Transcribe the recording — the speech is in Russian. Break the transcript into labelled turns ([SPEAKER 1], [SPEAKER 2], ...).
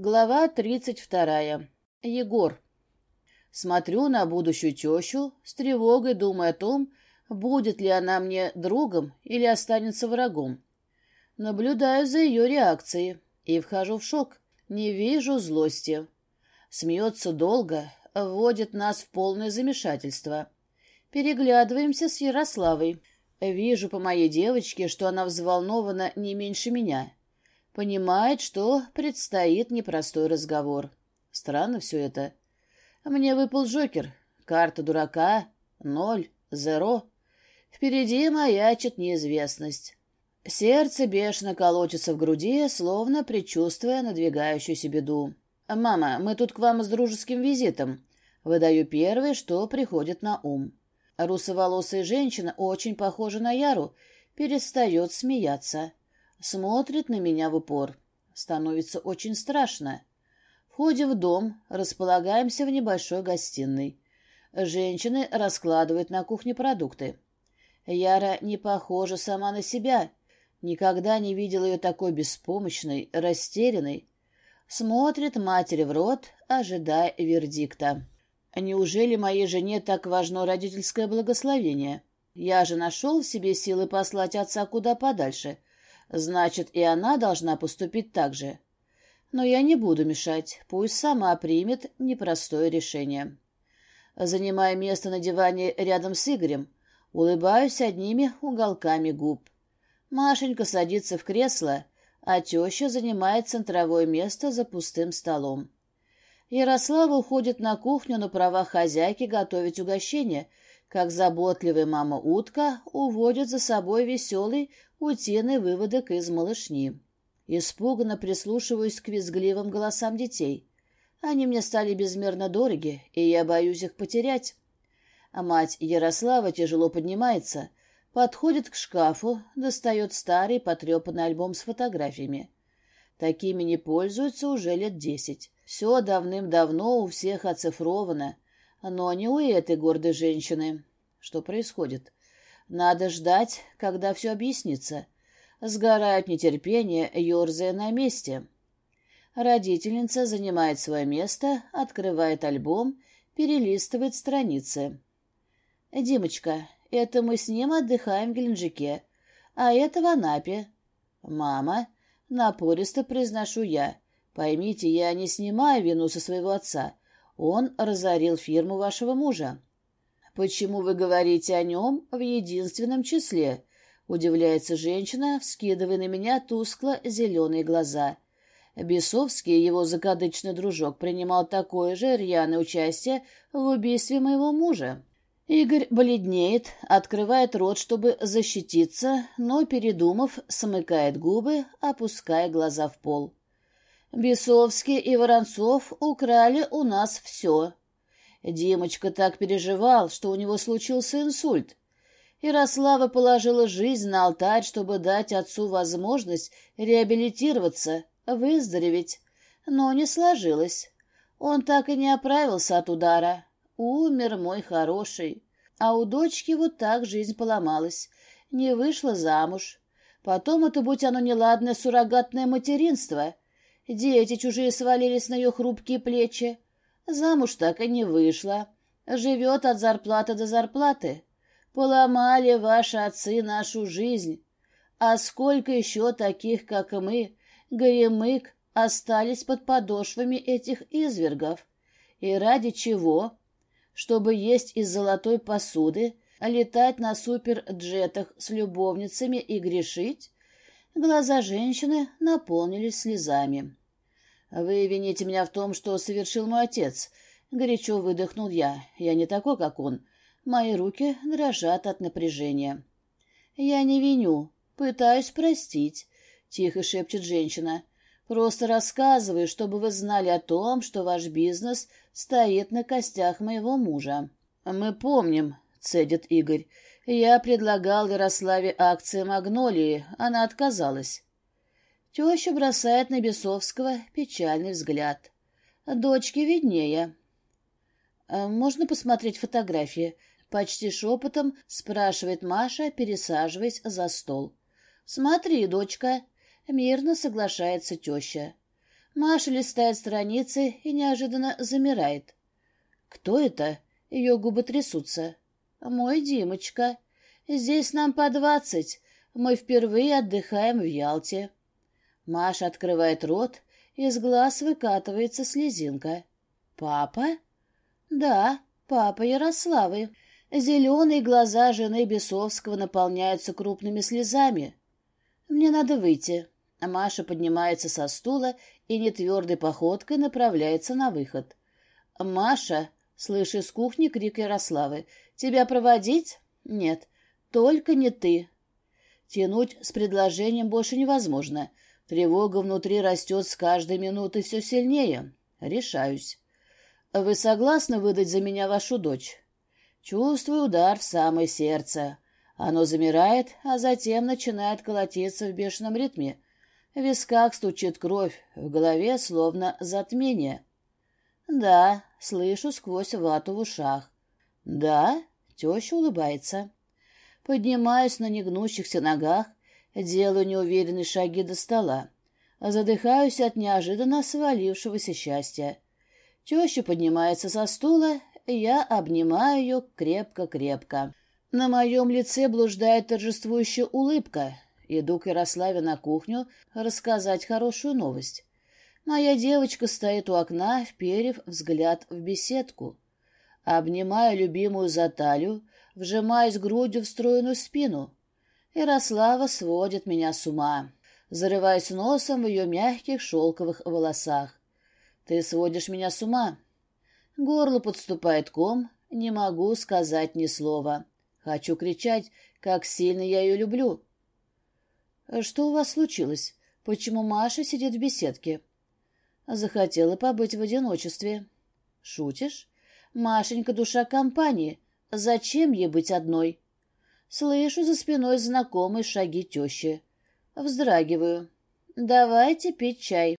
[SPEAKER 1] Глава тридцать вторая. Егор. Смотрю на будущую тещу, с тревогой думая о том, будет ли она мне другом или останется врагом. Наблюдаю за ее реакцией и вхожу в шок. Не вижу злости. Смеется долго, вводит нас в полное замешательство. Переглядываемся с Ярославой. Вижу по моей девочке, что она взволнована не меньше меня. Понимает, что предстоит непростой разговор. Странно все это. Мне выпал Джокер. Карта дурака. Ноль. Зеро. Впереди маячит неизвестность. Сердце бешено колотится в груди, словно предчувствуя надвигающуюся беду. «Мама, мы тут к вам с дружеским визитом». Выдаю первое, что приходит на ум. Русоволосая женщина, очень похожа на Яру, перестает смеяться. Смотрит на меня в упор. Становится очень страшно. Входим в дом, располагаемся в небольшой гостиной. Женщины раскладывают на кухне продукты. Яра не похожа сама на себя. Никогда не видел ее такой беспомощной, растерянной. Смотрит матери в рот, ожидая вердикта. Неужели моей жене так важно родительское благословение? Я же нашел в себе силы послать отца куда подальше. Значит, и она должна поступить так же. Но я не буду мешать, пусть сама примет непростое решение. Занимая место на диване рядом с Игорем, улыбаюсь одними уголками губ. Машенька садится в кресло, а теща занимает центровое место за пустым столом. Ярослава уходит на кухню на правах хозяйки готовить угощение, как заботливая мама-утка уводит за собой веселый утиный выводок из малышни. Испуганно прислушиваюсь к визгливым голосам детей. Они мне стали безмерно дороги, и я боюсь их потерять. А мать Ярослава тяжело поднимается, подходит к шкафу, достает старый потрепанный альбом с фотографиями. Такими не пользуются уже лет десять. Все давным-давно у всех оцифровано, но не у этой гордой женщины. Что происходит? Надо ждать, когда все объяснится. Сгорает нетерпение, ерзая на месте. Родительница занимает свое место, открывает альбом, перелистывает страницы. «Димочка, это мы с ним отдыхаем в Геленджике, а это в Анапе». «Мама», — напористо произношу я, — «поймите, я не снимаю вину со своего отца. Он разорил фирму вашего мужа». «Почему вы говорите о нем в единственном числе?» — удивляется женщина, вскидывая на меня тускло зеленые глаза. Бесовский, его закадычный дружок, принимал такое же рьяное участие в убийстве моего мужа. Игорь бледнеет, открывает рот, чтобы защититься, но, передумав, смыкает губы, опуская глаза в пол. Бесовский и Воронцов украли у нас все. Димочка так переживал, что у него случился инсульт. Ярослава положила жизнь на алтарь, чтобы дать отцу возможность реабилитироваться, выздороветь. Но не сложилось. Он так и не оправился от удара. Умер мой хороший. А у дочки вот так жизнь поломалась. Не вышла замуж. Потом это, будь оно неладное, суррогатное материнство. Дети чужие свалились на ее хрупкие плечи. Замуж так и не вышла. Живет от зарплаты до зарплаты. Поломали ваши отцы нашу жизнь. А сколько еще таких, как мы, горемык, остались под подошвами этих извергов? И ради чего? Чтобы есть из золотой посуды, летать на суперджетах с любовницами и грешить? Глаза женщины наполнились слезами. «Вы вините меня в том, что совершил мой отец», — горячо выдохнул я. «Я не такой, как он. Мои руки дрожат от напряжения». «Я не виню. Пытаюсь простить», — тихо шепчет женщина. «Просто рассказываю, чтобы вы знали о том, что ваш бизнес стоит на костях моего мужа». «Мы помним», — цедит Игорь. «Я предлагал Ярославе акции «Магнолии». Она отказалась». Теща бросает на Бесовского печальный взгляд. Дочке виднее. «А «Можно посмотреть фотографии?» Почти шепотом спрашивает Маша, пересаживаясь за стол. «Смотри, дочка!» — мирно соглашается теща. Маша листает страницы и неожиданно замирает. «Кто это?» Ее губы трясутся. «Мой Димочка. Здесь нам по двадцать. Мы впервые отдыхаем в Ялте». Маша открывает рот, из глаз выкатывается слезинка. «Папа?» «Да, папа Ярославы». Зеленые глаза жены Бесовского наполняются крупными слезами. «Мне надо выйти». Маша поднимается со стула и нетвердой походкой направляется на выход. «Маша!» — слышишь с кухни крик Ярославы. «Тебя проводить?» «Нет, только не ты». Тянуть с предложением больше невозможно. Тревога внутри растет с каждой минутой все сильнее. Решаюсь. «Вы согласны выдать за меня вашу дочь?» Чувствую удар в самое сердце. Оно замирает, а затем начинает колотиться в бешеном ритме. В висках стучит кровь, в голове словно затмение. Да, слышу сквозь вату в ушах. Да, теща улыбается. Поднимаюсь на негнущихся ногах, делаю неуверенные шаги до стола. Задыхаюсь от неожиданно свалившегося счастья. Теща поднимается со стула, я обнимаю ее крепко-крепко. На моем лице блуждает торжествующая улыбка. Иду к Ярославе на кухню рассказать хорошую новость. Моя девочка стоит у окна, вперев взгляд в беседку. Обнимаю любимую за талию, вжимаясь грудью в стройную спину. Ярослава сводит меня с ума, зарываясь носом в ее мягких шелковых волосах. «Ты сводишь меня с ума?» Горло подступает ком, не могу сказать ни слова. Хочу кричать, как сильно я ее люблю. «Что у вас случилось? Почему Маша сидит в беседке?» Захотела побыть в одиночестве. «Шутишь? Машенька душа компании. Зачем ей быть одной?» Слышу за спиной знакомые шаги тещи. Вздрагиваю. «Давайте пить чай».